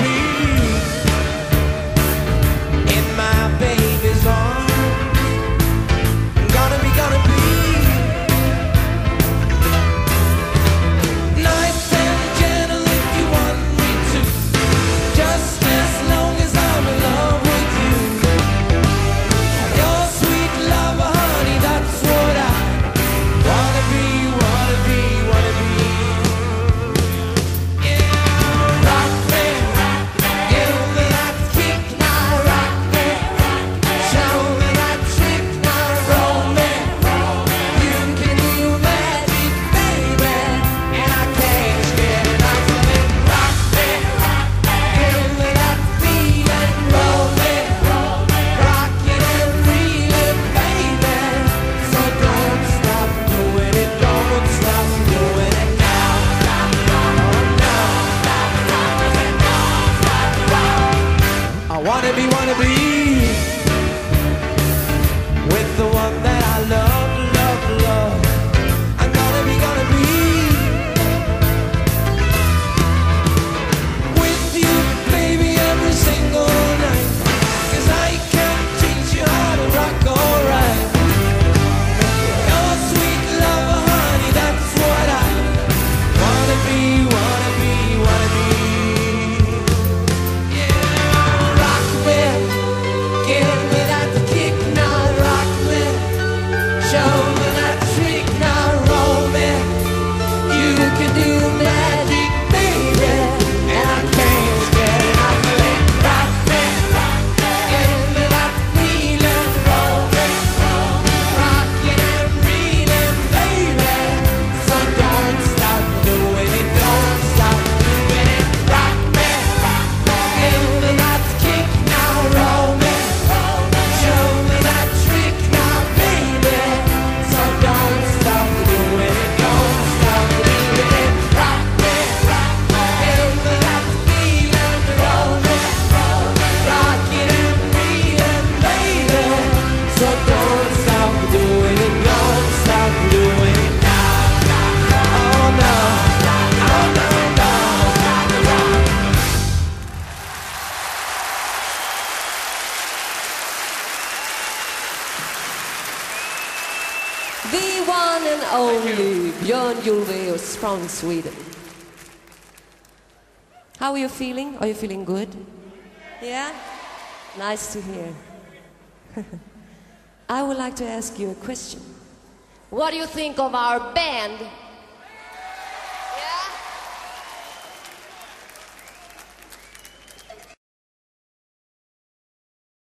me. baby wanna be. The one and only Björn Ulvaeus from Sweden. How are you feeling? Are you feeling good? Yeah? Nice to hear. I would like to ask you a question. What do you think of our band